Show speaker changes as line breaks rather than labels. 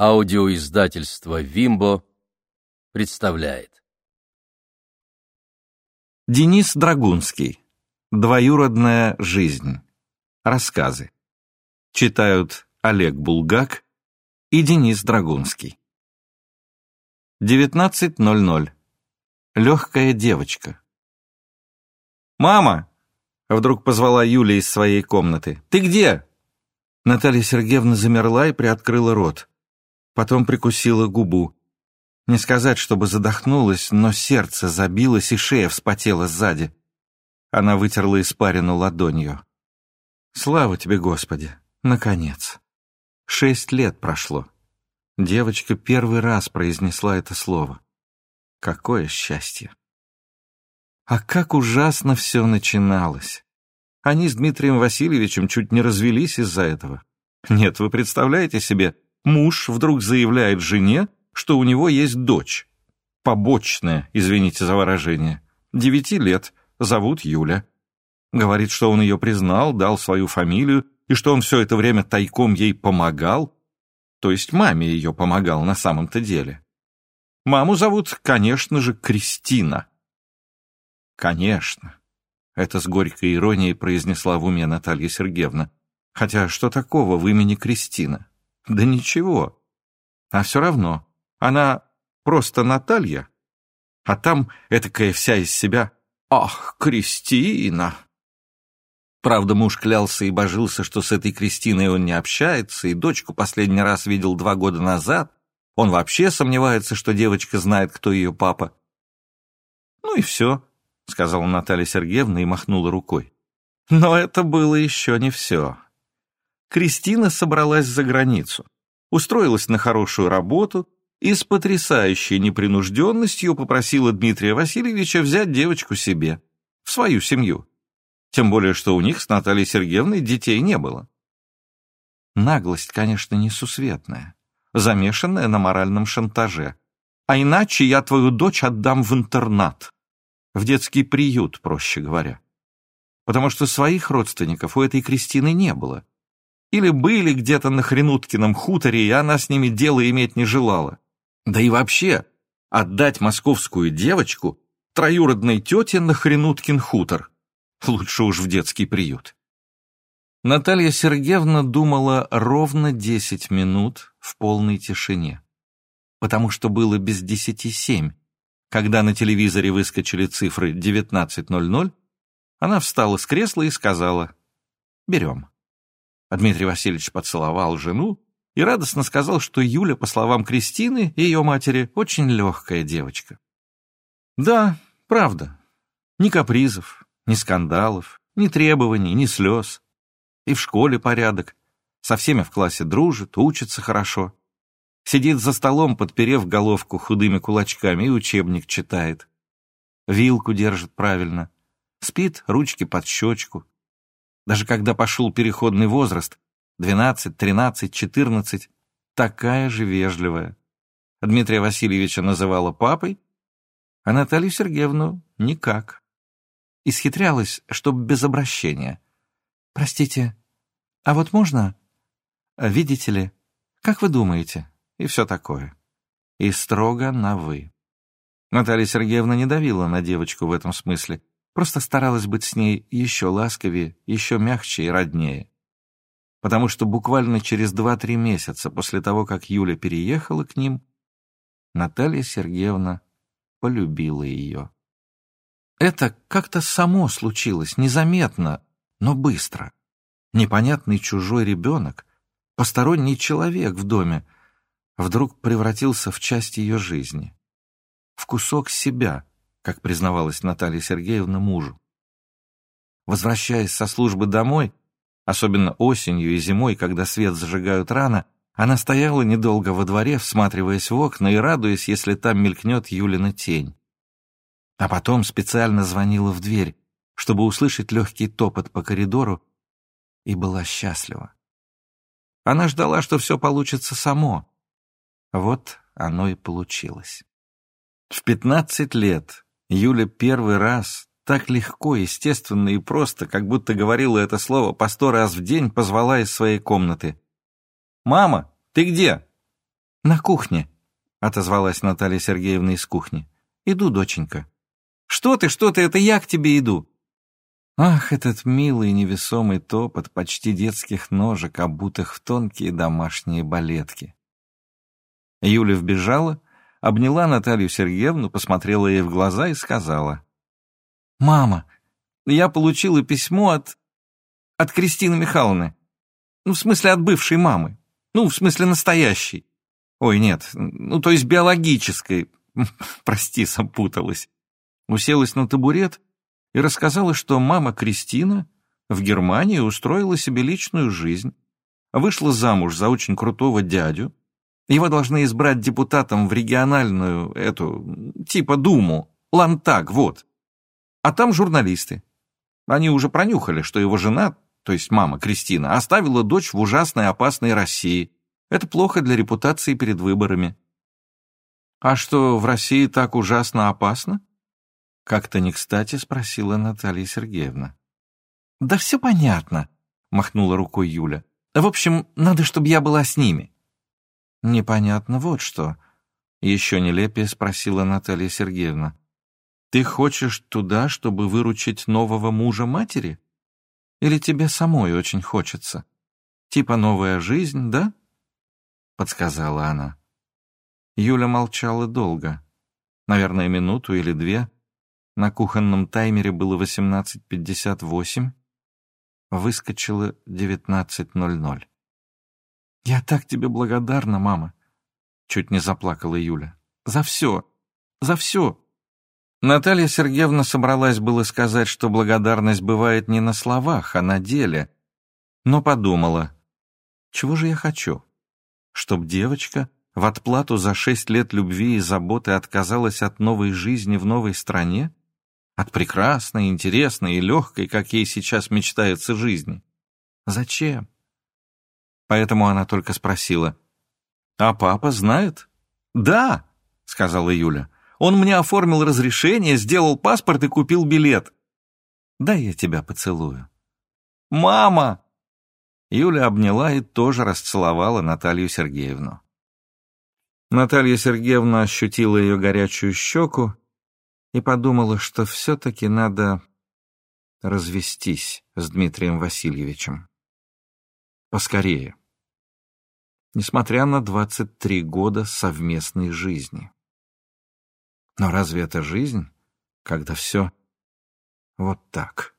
Аудиоиздательство «Вимбо» представляет.
Денис Драгунский. Двоюродная жизнь. Рассказы. Читают Олег Булгак и Денис Драгунский. 19.00. Легкая девочка. «Мама!» — вдруг позвала Юля из своей комнаты. «Ты где?» Наталья Сергеевна замерла и приоткрыла рот потом прикусила губу. Не сказать, чтобы задохнулась, но сердце забилось и шея вспотела сзади. Она вытерла испарину ладонью. «Слава тебе, Господи! Наконец!» Шесть лет прошло. Девочка первый раз произнесла это слово. Какое счастье! А как ужасно все начиналось! Они с Дмитрием Васильевичем чуть не развелись из-за этого. Нет, вы представляете себе, Муж вдруг заявляет жене, что у него есть дочь. Побочная, извините за выражение. Девяти лет, зовут Юля. Говорит, что он ее признал, дал свою фамилию, и что он все это время тайком ей помогал, то есть маме ее помогал на самом-то деле. Маму зовут, конечно же, Кристина. Конечно. Это с горькой иронией произнесла в уме Наталья Сергеевна. Хотя что такого в имени Кристина? Да ничего. А все равно, она просто Наталья, а там этакая вся из себя «Ах, Кристина!» Правда, муж клялся и божился, что с этой Кристиной он не общается, и дочку последний раз видел два года назад. Он вообще сомневается, что девочка знает, кто ее папа. «Ну и все», — сказала Наталья Сергеевна и махнула рукой. Но это было еще не все. Кристина собралась за границу, устроилась на хорошую работу и с потрясающей непринужденностью попросила Дмитрия Васильевича взять девочку себе, в свою семью. Тем более, что у них с Натальей Сергеевной детей не было. Наглость, конечно, несусветная, замешанная на моральном шантаже. А иначе я твою дочь отдам в интернат, в детский приют, проще говоря. Потому что своих родственников у этой Кристины не было. Или были где-то на Хренуткином хуторе, и она с ними дело иметь не желала. Да и вообще, отдать московскую девочку троюродной тете на Хренуткин хутор. Лучше уж в детский приют. Наталья Сергеевна думала ровно десять минут в полной тишине. Потому что было без десяти семь. Когда на телевизоре выскочили цифры 19.00, она встала с кресла и сказала «Берем». Дмитрий Васильевич поцеловал жену и радостно сказал, что Юля, по словам Кристины и ее матери, очень легкая девочка. Да, правда. Ни капризов, ни скандалов, ни требований, ни слез. И в школе порядок. Со всеми в классе дружит, учится хорошо. Сидит за столом, подперев головку худыми кулачками и учебник читает. Вилку держит правильно. Спит, ручки под щечку. Даже когда пошел переходный возраст, 12, 13, 14, такая же вежливая. Дмитрия Васильевича называла папой, а Наталью Сергеевну никак. Исхитрялась, чтоб без обращения. «Простите, а вот можно? Видите ли, как вы думаете?» И все такое. И строго на «вы». Наталья Сергеевна не давила на девочку в этом смысле. Просто старалась быть с ней еще ласковее, еще мягче и роднее. Потому что буквально через два-три месяца после того, как Юля переехала к ним, Наталья Сергеевна полюбила ее. Это как-то само случилось, незаметно, но быстро. Непонятный чужой ребенок, посторонний человек в доме, вдруг превратился в часть ее жизни, в кусок себя, как признавалась Наталья Сергеевна мужу. Возвращаясь со службы домой, особенно осенью и зимой, когда свет зажигают рано, она стояла недолго во дворе, всматриваясь в окна и радуясь, если там мелькнет Юлина тень. А потом специально звонила в дверь, чтобы услышать легкий топот по коридору, и была счастлива. Она ждала, что все получится само. Вот оно и получилось. В пятнадцать лет Юля первый раз так легко, естественно и просто, как будто говорила это слово по сто раз в день, позвала из своей комнаты. «Мама, ты где?» «На кухне», — отозвалась Наталья Сергеевна из кухни. «Иду, доченька». «Что ты, что ты, это я к тебе иду». Ах, этот милый невесомый топот почти детских ножек, обутых в тонкие домашние балетки. Юля вбежала, обняла Наталью Сергеевну, посмотрела ей в глаза и сказала. «Мама, я получила письмо от... от Кристины Михайловны. Ну, в смысле, от бывшей мамы. Ну, в смысле, настоящей. Ой, нет, ну, то есть биологической. Прости, запуталась. Уселась на табурет и рассказала, что мама Кристина в Германии устроила себе личную жизнь, вышла замуж за очень крутого дядю, его должны избрать депутатом в региональную, эту, типа Думу, Лантаг, вот. А там журналисты. Они уже пронюхали, что его жена, то есть мама Кристина, оставила дочь в ужасной опасной России. Это плохо для репутации перед выборами. А что, в России так ужасно опасно? Как-то не кстати спросила Наталья Сергеевна. Да все понятно, махнула рукой Юля. В общем, надо, чтобы я была с ними. Непонятно вот что. Еще нелепее спросила Наталья Сергеевна. Ты хочешь туда, чтобы выручить нового мужа матери? Или тебе самой очень хочется? Типа новая жизнь, да? Подсказала она. Юля молчала долго. Наверное, минуту или две. На кухонном таймере было 18.58. Выскочило 19.00. «Я так тебе благодарна, мама!» Чуть не заплакала Юля. «За все! За все!» Наталья Сергеевна собралась было сказать, что благодарность бывает не на словах, а на деле, но подумала, чего же я хочу? Чтоб девочка в отплату за шесть лет любви и заботы отказалась от новой жизни в новой стране? От прекрасной, интересной и легкой, как ей сейчас мечтается жизни? Зачем? Поэтому она только спросила. «А папа знает?» «Да», — сказала Юля. «Он мне оформил разрешение, сделал паспорт и купил билет». «Дай я тебя поцелую». «Мама!» Юля обняла и тоже расцеловала Наталью Сергеевну. Наталья Сергеевна ощутила ее горячую щеку и подумала, что все-таки надо развестись с Дмитрием Васильевичем. Поскорее несмотря на 23 года совместной жизни. Но разве это жизнь, когда все вот так?